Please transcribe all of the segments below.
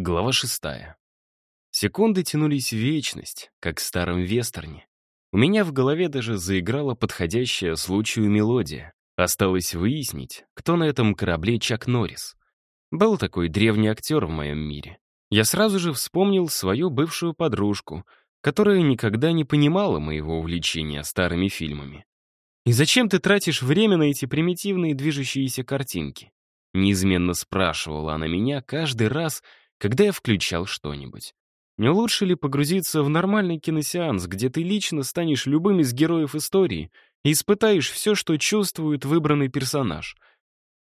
Глава шестая. Секунды тянулись в вечность, как в старом вестерне. У меня в голове даже заиграла подходящая случаю мелодия. Осталось выяснить, кто на этом корабле Чак Норрис. Был такой древний актер в моем мире. Я сразу же вспомнил свою бывшую подружку, которая никогда не понимала моего увлечения старыми фильмами. «И зачем ты тратишь время на эти примитивные движущиеся картинки?» Неизменно спрашивала она меня каждый раз, когда я включал что-нибудь. Не лучше ли погрузиться в нормальный киносеанс, где ты лично станешь любым из героев истории и испытаешь все, что чувствует выбранный персонаж?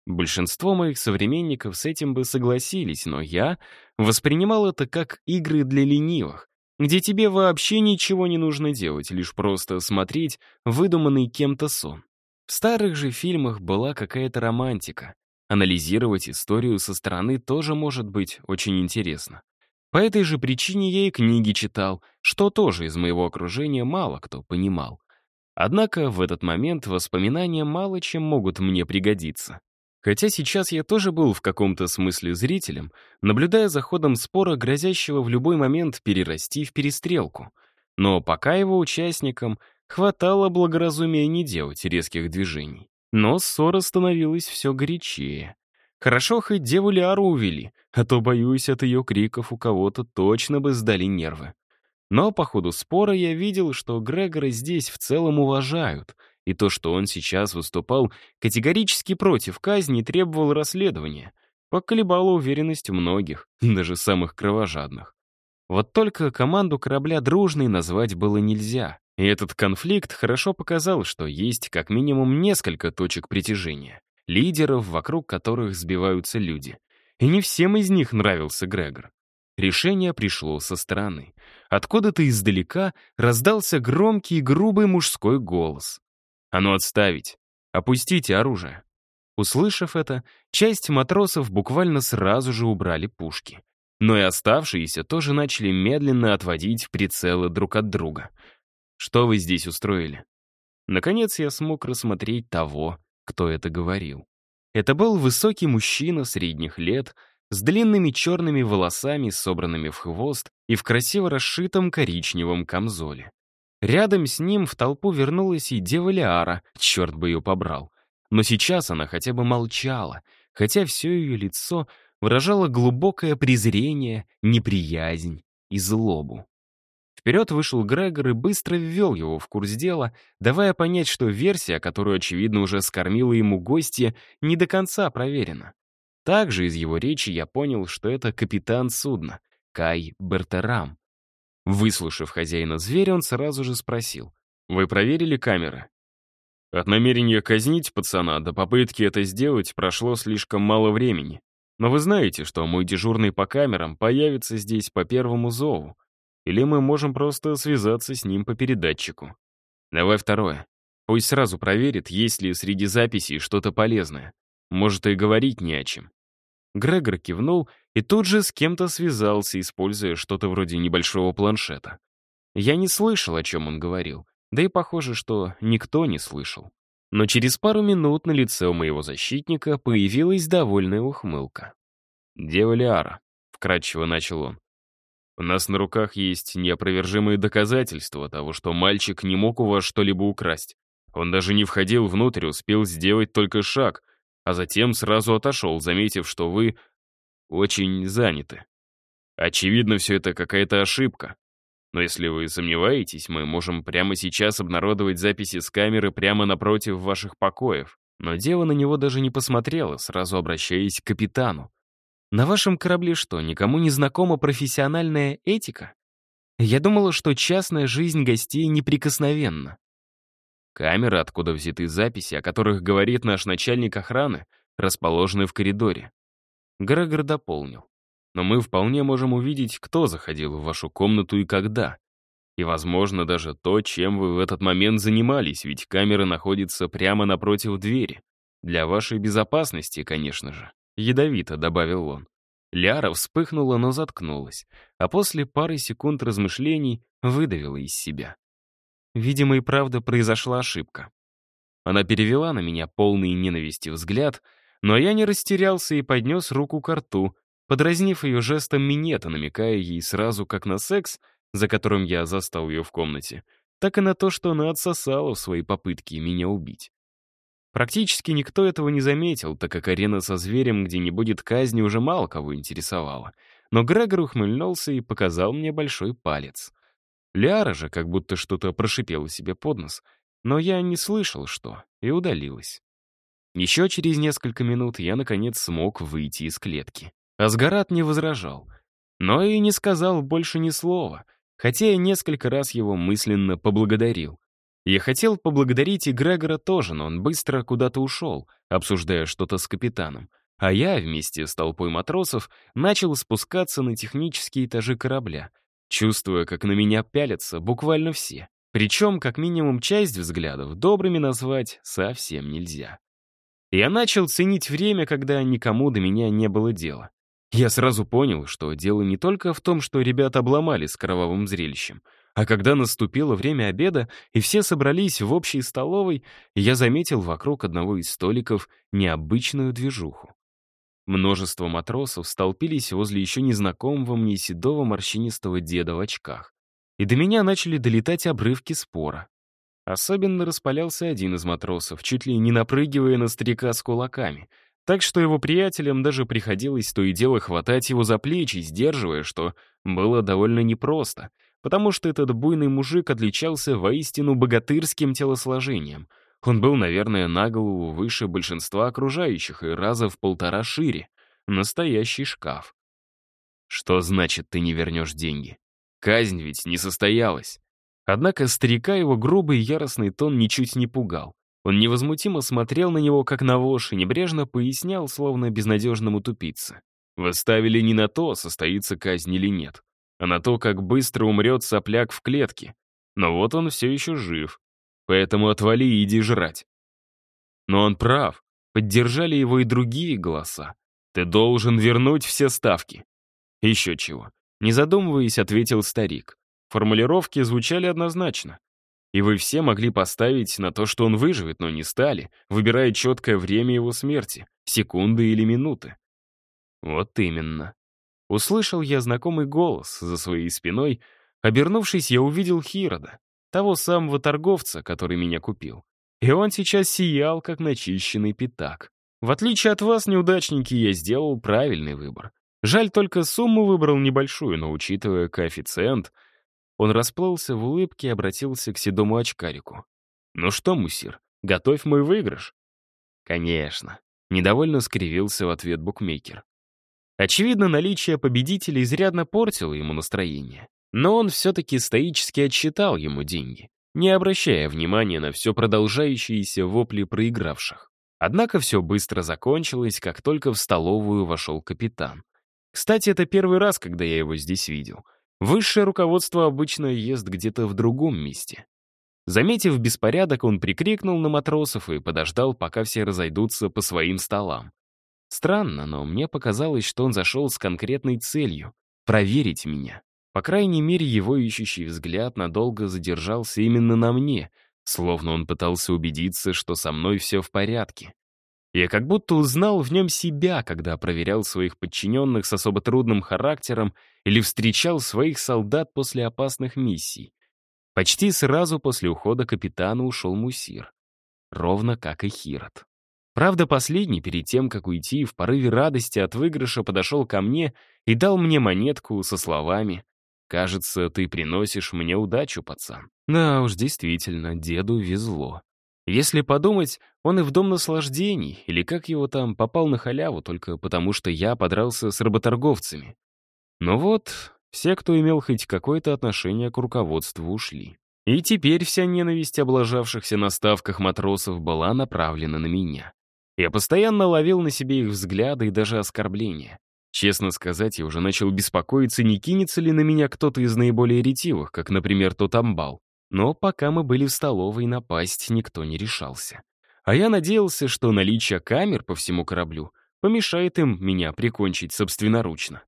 Большинство моих современников с этим бы согласились, но я воспринимал это как игры для ленивых, где тебе вообще ничего не нужно делать, лишь просто смотреть выдуманный кем-то сон. В старых же фильмах была какая-то романтика, Анализировать историю со стороны тоже может быть очень интересно. По этой же причине я и книги читал, что тоже из моего окружения мало кто понимал. Однако в этот момент воспоминания мало чем могут мне пригодиться. Хотя сейчас я тоже был в каком-то смысле зрителем, наблюдая за ходом спора, грозящего в любой момент перерасти в перестрелку. Но пока его участникам хватало благоразумия не делать резких движений. Но ссора становилась все горячее. Хорошо, хоть деву Лиару увели, а то, боюсь, от ее криков у кого-то точно бы сдали нервы. Но по ходу спора я видел, что Грегора здесь в целом уважают, и то, что он сейчас выступал категорически против казни, требовал расследования, поколебало уверенность многих, даже самых кровожадных. Вот только команду корабля дружной назвать было нельзя. И этот конфликт хорошо показал, что есть как минимум несколько точек притяжения, лидеров, вокруг которых сбиваются люди. И не всем из них нравился Грегор. Решение пришло со стороны. Откуда-то издалека раздался громкий и грубый мужской голос. «А ну отставить! Опустите оружие!» Услышав это, часть матросов буквально сразу же убрали пушки. Но и оставшиеся тоже начали медленно отводить прицелы друг от друга — что вы здесь устроили?» Наконец я смог рассмотреть того, кто это говорил. Это был высокий мужчина средних лет, с длинными черными волосами, собранными в хвост и в красиво расшитом коричневом камзоле. Рядом с ним в толпу вернулась и дева Лиара, черт бы ее побрал. Но сейчас она хотя бы молчала, хотя все ее лицо выражало глубокое презрение, неприязнь и злобу. Вперед вышел Грегор и быстро ввел его в курс дела, давая понять, что версия, которую, очевидно, уже скормила ему гостья, не до конца проверена. Также из его речи я понял, что это капитан судна, Кай Бертерам. Выслушав хозяина зверя, он сразу же спросил, «Вы проверили камеры?» От намерения казнить пацана до попытки это сделать прошло слишком мало времени. Но вы знаете, что мой дежурный по камерам появится здесь по первому зову. Или мы можем просто связаться с ним по передатчику. Давай второе. Пусть сразу проверит, есть ли среди записей что-то полезное. Может, и говорить не о чем. Грегор кивнул и тут же с кем-то связался, используя что-то вроде небольшого планшета. Я не слышал, о чем он говорил, да и похоже, что никто не слышал. Но через пару минут на лице у моего защитника появилась довольная ухмылка. «Дева Лиара», — вкратчиво начал он, у нас на руках есть неопровержимые доказательства того, что мальчик не мог у вас что-либо украсть. Он даже не входил внутрь, успел сделать только шаг, а затем сразу отошел, заметив, что вы очень заняты. Очевидно, все это какая-то ошибка. Но если вы сомневаетесь, мы можем прямо сейчас обнародовать записи с камеры прямо напротив ваших покоев. Но дева на него даже не посмотрела, сразу обращаясь к капитану. На вашем корабле что, никому не знакома профессиональная этика? Я думала, что частная жизнь гостей неприкосновенна. Камеры, откуда взяты записи, о которых говорит наш начальник охраны, расположены в коридоре. Грегор дополнил. Но мы вполне можем увидеть, кто заходил в вашу комнату и когда. И, возможно, даже то, чем вы в этот момент занимались, ведь камера находится прямо напротив двери. Для вашей безопасности, конечно же. Ядовито, добавил он. Ляра вспыхнула, но заткнулась, а после пары секунд размышлений выдавила из себя. Видимо, и правда произошла ошибка. Она перевела на меня полный ненависти взгляд, но я не растерялся и поднес руку к рту, подразнив ее жестом минета, намекая ей сразу как на секс, за которым я застал ее в комнате, так и на то, что она отсосала в свои попытки меня убить. Практически никто этого не заметил, так как арена со зверем, где не будет казни, уже мало кого интересовала. Но Грегор ухмыльнулся и показал мне большой палец. Ляра же как будто что-то прошипела себе под нос, но я не слышал, что, и удалилась. Еще через несколько минут я, наконец, смог выйти из клетки. Асгарат не возражал, но и не сказал больше ни слова, хотя я несколько раз его мысленно поблагодарил. Я хотел поблагодарить и Грегора тоже, но он быстро куда-то ушел, обсуждая что-то с капитаном. А я вместе с толпой матросов начал спускаться на технические этажи корабля, чувствуя, как на меня пялятся буквально все. Причем, как минимум, часть взглядов добрыми назвать совсем нельзя. Я начал ценить время, когда никому до меня не было дела. Я сразу понял, что дело не только в том, что ребята обломали с кровавым зрелищем, а когда наступило время обеда, и все собрались в общей столовой, я заметил вокруг одного из столиков необычную движуху. Множество матросов столпились возле еще незнакомого мне седого морщинистого деда в очках. И до меня начали долетать обрывки спора. Особенно распалялся один из матросов, чуть ли не напрыгивая на старика с кулаками — так что его приятелям даже приходилось то и дело хватать его за плечи, сдерживая, что было довольно непросто, потому что этот буйный мужик отличался воистину богатырским телосложением. Он был, наверное, на голову выше большинства окружающих и раза в полтора шире. Настоящий шкаф. Что значит, ты не вернешь деньги? Казнь ведь не состоялась. Однако старика его грубый яростный тон ничуть не пугал. Он невозмутимо смотрел на него, как на вошь, и небрежно пояснял, словно безнадежному тупице. Вы ставили не на то, состоится казнь или нет, а на то, как быстро умрет сопляк в клетке. Но вот он все еще жив, поэтому отвали и иди жрать. Но он прав, поддержали его и другие голоса. Ты должен вернуть все ставки. Еще чего. Не задумываясь, ответил старик. Формулировки звучали однозначно. И вы все могли поставить на то, что он выживет, но не стали, выбирая четкое время его смерти, секунды или минуты. Вот именно. Услышал я знакомый голос за своей спиной. Обернувшись, я увидел Хирода, того самого торговца, который меня купил. И он сейчас сиял, как начищенный пятак. В отличие от вас, неудачники, я сделал правильный выбор. Жаль, только сумму выбрал небольшую, но учитывая коэффициент — он расплылся в улыбке и обратился к седому очкарику. «Ну что, мусир, готовь мой выигрыш?» «Конечно», — недовольно скривился в ответ букмекер. Очевидно, наличие победителя изрядно портило ему настроение. Но он все-таки стоически отсчитал ему деньги, не обращая внимания на все продолжающиеся вопли проигравших. Однако все быстро закончилось, как только в столовую вошел капитан. Кстати, это первый раз, когда я его здесь видел — Высшее руководство обычно ест где-то в другом месте. Заметив беспорядок, он прикрикнул на матросов и подождал, пока все разойдутся по своим столам. Странно, но мне показалось, что он зашел с конкретной целью — проверить меня. По крайней мере, его ищущий взгляд надолго задержался именно на мне, словно он пытался убедиться, что со мной все в порядке. Я как будто узнал в нем себя, когда проверял своих подчиненных с особо трудным характером или встречал своих солдат после опасных миссий. Почти сразу после ухода капитана ушел Мусир. Ровно как и Хирот. Правда, последний, перед тем, как уйти, в порыве радости от выигрыша подошел ко мне и дал мне монетку со словами «Кажется, ты приносишь мне удачу, пацан». Да уж, действительно, деду везло. Если подумать, он и в дом наслаждений, или как его там, попал на халяву только потому, что я подрался с работорговцами. Но вот, все, кто имел хоть какое-то отношение к руководству, ушли. И теперь вся ненависть облажавшихся на ставках матросов была направлена на меня. Я постоянно ловил на себе их взгляды и даже оскорбления. Честно сказать, я уже начал беспокоиться, не кинется ли на меня кто-то из наиболее ретивых, как, например, тот амбал. Но пока мы были в столовой, напасть никто не решался. А я надеялся, что наличие камер по всему кораблю помешает им меня прикончить собственноручно.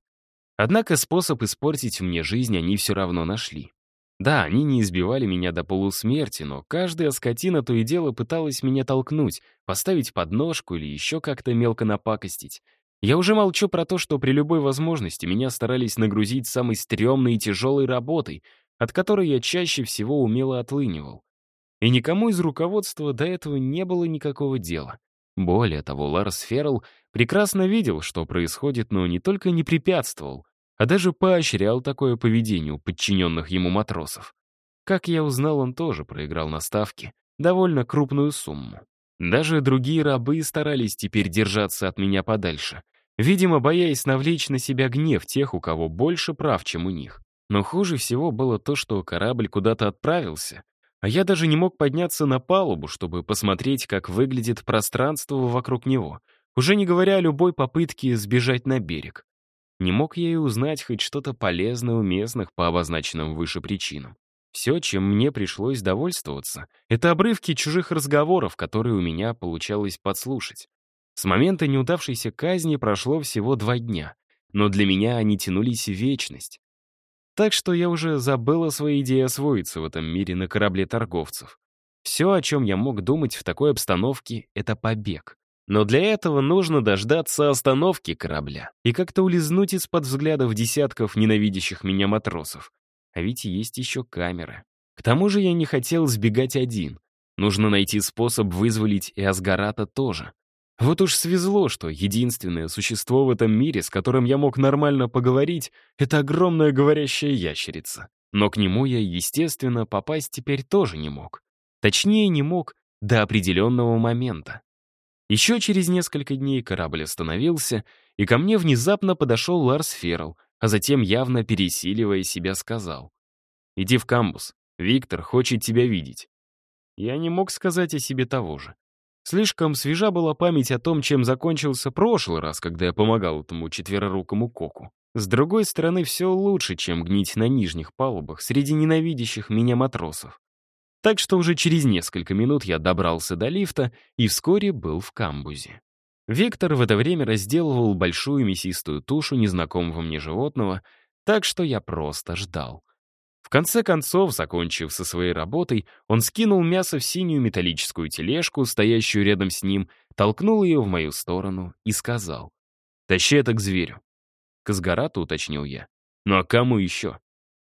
Однако способ испортить мне жизнь они все равно нашли. Да, они не избивали меня до полусмерти, но каждая скотина то и дело пыталась меня толкнуть, поставить подножку или еще как-то мелко напакостить. Я уже молчу про то, что при любой возможности меня старались нагрузить самой стрёмной и тяжелой работой, от которой я чаще всего умело отлынивал. И никому из руководства до этого не было никакого дела. Более того, Ларс Феррелл прекрасно видел, что происходит, но не только не препятствовал, а даже поощрял такое поведение у подчиненных ему матросов. Как я узнал, он тоже проиграл на ставке довольно крупную сумму. Даже другие рабы старались теперь держаться от меня подальше, видимо, боясь навлечь на себя гнев тех, у кого больше прав, чем у них. Но хуже всего было то, что корабль куда-то отправился, а я даже не мог подняться на палубу, чтобы посмотреть, как выглядит пространство вокруг него, уже не говоря о любой попытке сбежать на берег. Не мог я и узнать хоть что-то полезное у местных по обозначенным выше причинам. Все, чем мне пришлось довольствоваться, это обрывки чужих разговоров, которые у меня получалось подслушать. С момента неудавшейся казни прошло всего два дня, но для меня они тянулись в вечность. Так что я уже забыл о своей идее освоиться в этом мире на корабле торговцев. Все, о чем я мог думать в такой обстановке, это побег. Но для этого нужно дождаться остановки корабля и как-то улизнуть из-под взглядов десятков ненавидящих меня матросов. А ведь есть еще камеры. К тому же я не хотел сбегать один. Нужно найти способ вызволить и Асгарата тоже. Вот уж свезло, что единственное существо в этом мире, с которым я мог нормально поговорить, это огромная говорящая ящерица. Но к нему я, естественно, попасть теперь тоже не мог. Точнее, не мог до определенного момента. Еще через несколько дней корабль остановился, и ко мне внезапно подошел Ларс Феррелл, а затем, явно пересиливая себя, сказал. «Иди в камбус. Виктор хочет тебя видеть». Я не мог сказать о себе того же. Слишком свежа была память о том, чем закончился прошлый раз, когда я помогал этому четверорукому коку. С другой стороны, все лучше, чем гнить на нижних палубах среди ненавидящих меня матросов. Так что уже через несколько минут я добрался до лифта и вскоре был в камбузе. Виктор в это время разделывал большую мясистую тушу незнакомого мне животного, так что я просто ждал. В конце концов, закончив со своей работой, он скинул мясо в синюю металлическую тележку, стоящую рядом с ним, толкнул ее в мою сторону и сказал. «Тащи это к зверю». «К Асгарату», — уточнил я. «Ну а кому еще?»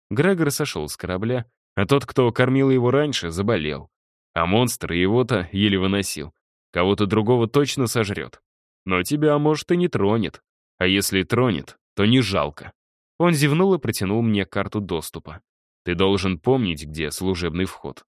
Грегор сошел с корабля, а тот, кто кормил его раньше, заболел. А монстр его-то еле выносил. Кого-то другого точно сожрет. Но тебя, может, и не тронет. А если тронет, то не жалко. Он зевнул и протянул мне карту доступа. Ты должен помнить, где служебный вход.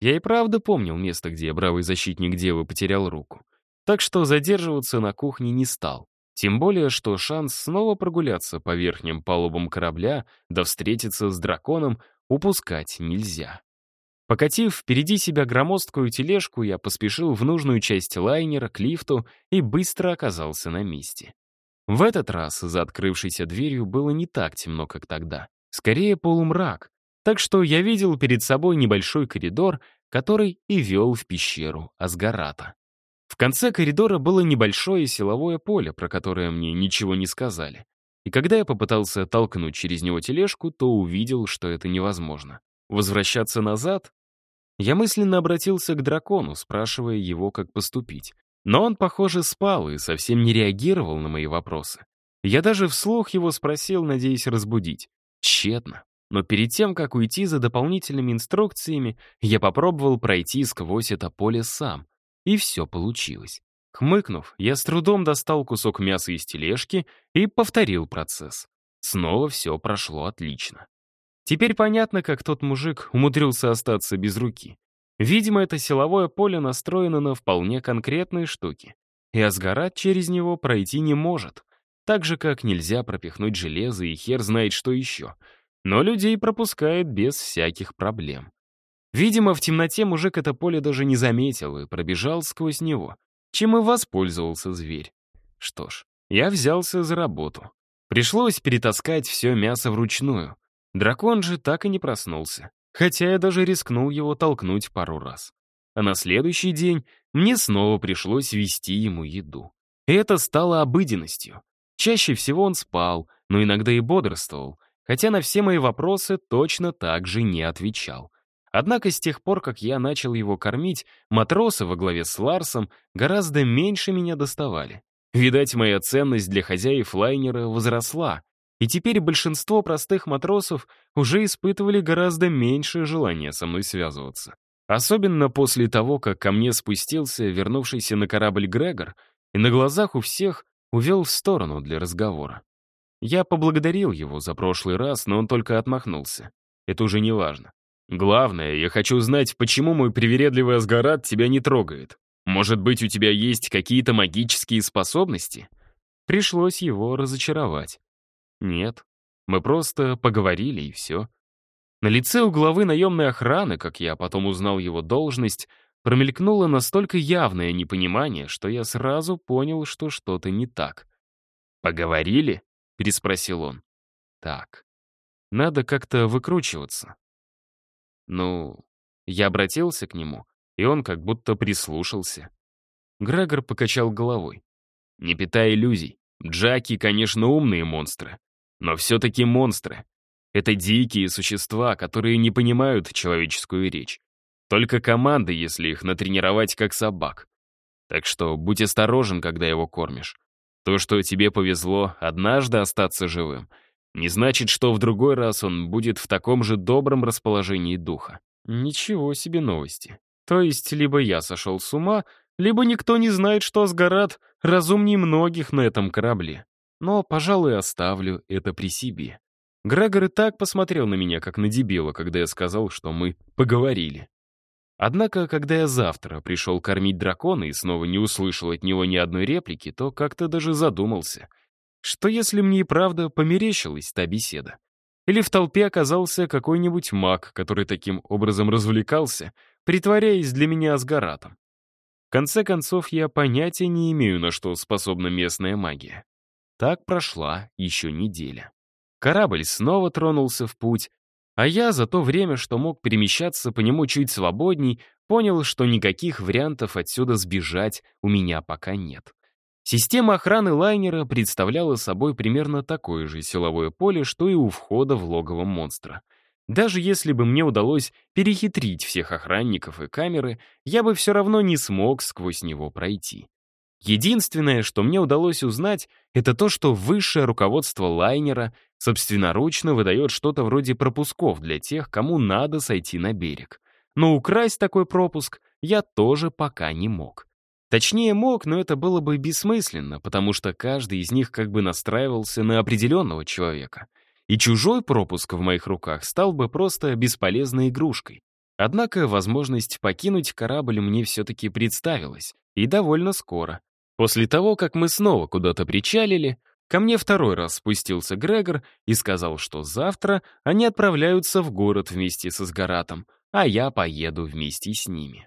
Я и правда помнил место, где бравый защитник девы потерял руку. Так что задерживаться на кухне не стал. Тем более, что шанс снова прогуляться по верхним палубам корабля, да встретиться с драконом, упускать нельзя. Покатив впереди себя громоздкую тележку, я поспешил в нужную часть лайнера к лифту и быстро оказался на месте. В этот раз за открывшейся дверью было не так темно, как тогда. Скорее полумрак, так что я видел перед собой небольшой коридор, который и вел в пещеру Асгарата. В конце коридора было небольшое силовое поле, про которое мне ничего не сказали. И когда я попытался толкнуть через него тележку, то увидел, что это невозможно. Возвращаться назад? Я мысленно обратился к дракону, спрашивая его, как поступить. Но он, похоже, спал и совсем не реагировал на мои вопросы. Я даже вслух его спросил, надеясь разбудить. Тщетно. Но перед тем, как уйти за дополнительными инструкциями, я попробовал пройти сквозь это поле сам. И все получилось. Хмыкнув, я с трудом достал кусок мяса из тележки и повторил процесс. Снова все прошло отлично. Теперь понятно, как тот мужик умудрился остаться без руки. Видимо, это силовое поле настроено на вполне конкретные штуки. И Асгарат через него пройти не может. Так же, как нельзя пропихнуть железо и хер знает что еще — но людей пропускает без всяких проблем. Видимо, в темноте мужик это поле даже не заметил и пробежал сквозь него, чем и воспользовался зверь. Что ж, я взялся за работу. Пришлось перетаскать все мясо вручную. Дракон же так и не проснулся, хотя я даже рискнул его толкнуть пару раз. А на следующий день мне снова пришлось вести ему еду. Это стало обыденностью. Чаще всего он спал, но иногда и бодрствовал, хотя на все мои вопросы точно так же не отвечал. Однако с тех пор, как я начал его кормить, матросы во главе с Ларсом гораздо меньше меня доставали. Видать, моя ценность для хозяев лайнера возросла, и теперь большинство простых матросов уже испытывали гораздо меньшее желание со мной связываться. Особенно после того, как ко мне спустился вернувшийся на корабль Грегор и на глазах у всех увел в сторону для разговора. Я поблагодарил его за прошлый раз, но он только отмахнулся. Это уже не важно. Главное, я хочу знать, почему мой привередливый Асгарат тебя не трогает. Может быть, у тебя есть какие-то магические способности? Пришлось его разочаровать. Нет, мы просто поговорили и все. На лице у главы наемной охраны, как я потом узнал его должность, промелькнуло настолько явное непонимание, что я сразу понял, что что-то не так. «Поговорили?» — переспросил он. «Так, надо как-то выкручиваться». Ну, я обратился к нему, и он как будто прислушался. Грегор покачал головой. «Не питай иллюзий. Джаки, конечно, умные монстры, но все-таки монстры. Это дикие существа, которые не понимают человеческую речь. Только команды, если их натренировать как собак. Так что будь осторожен, когда его кормишь. То, что тебе повезло однажды остаться живым, не значит, что в другой раз он будет в таком же добром расположении духа. Ничего себе новости. То есть, либо я сошел с ума, либо никто не знает, что Асгарад разумнее многих на этом корабле. Но, пожалуй, оставлю это при себе. Грегор и так посмотрел на меня, как на дебила, когда я сказал, что мы поговорили. Однако, когда я завтра пришел кормить дракона и снова не услышал от него ни одной реплики, то как-то даже задумался. Что если мне и правда померещилась та беседа? Или в толпе оказался какой-нибудь маг, который таким образом развлекался, притворяясь для меня Асгаратом? В конце концов, я понятия не имею, на что способна местная магия. Так прошла еще неделя. Корабль снова тронулся в путь, а я за то время, что мог перемещаться по нему чуть свободней, понял, что никаких вариантов отсюда сбежать у меня пока нет. Система охраны лайнера представляла собой примерно такое же силовое поле, что и у входа в логово монстра. Даже если бы мне удалось перехитрить всех охранников и камеры, я бы все равно не смог сквозь него пройти. Единственное, что мне удалось узнать, это то, что высшее руководство лайнера собственноручно выдает что-то вроде пропусков для тех, кому надо сойти на берег. Но украсть такой пропуск я тоже пока не мог. Точнее, мог, но это было бы бессмысленно, потому что каждый из них как бы настраивался на определенного человека. И чужой пропуск в моих руках стал бы просто бесполезной игрушкой. Однако возможность покинуть корабль мне все-таки представилась, и довольно скоро. После того, как мы снова куда-то причалили, ко мне второй раз спустился Грегор и сказал, что завтра они отправляются в город вместе со Сгаратом, а я поеду вместе с ними.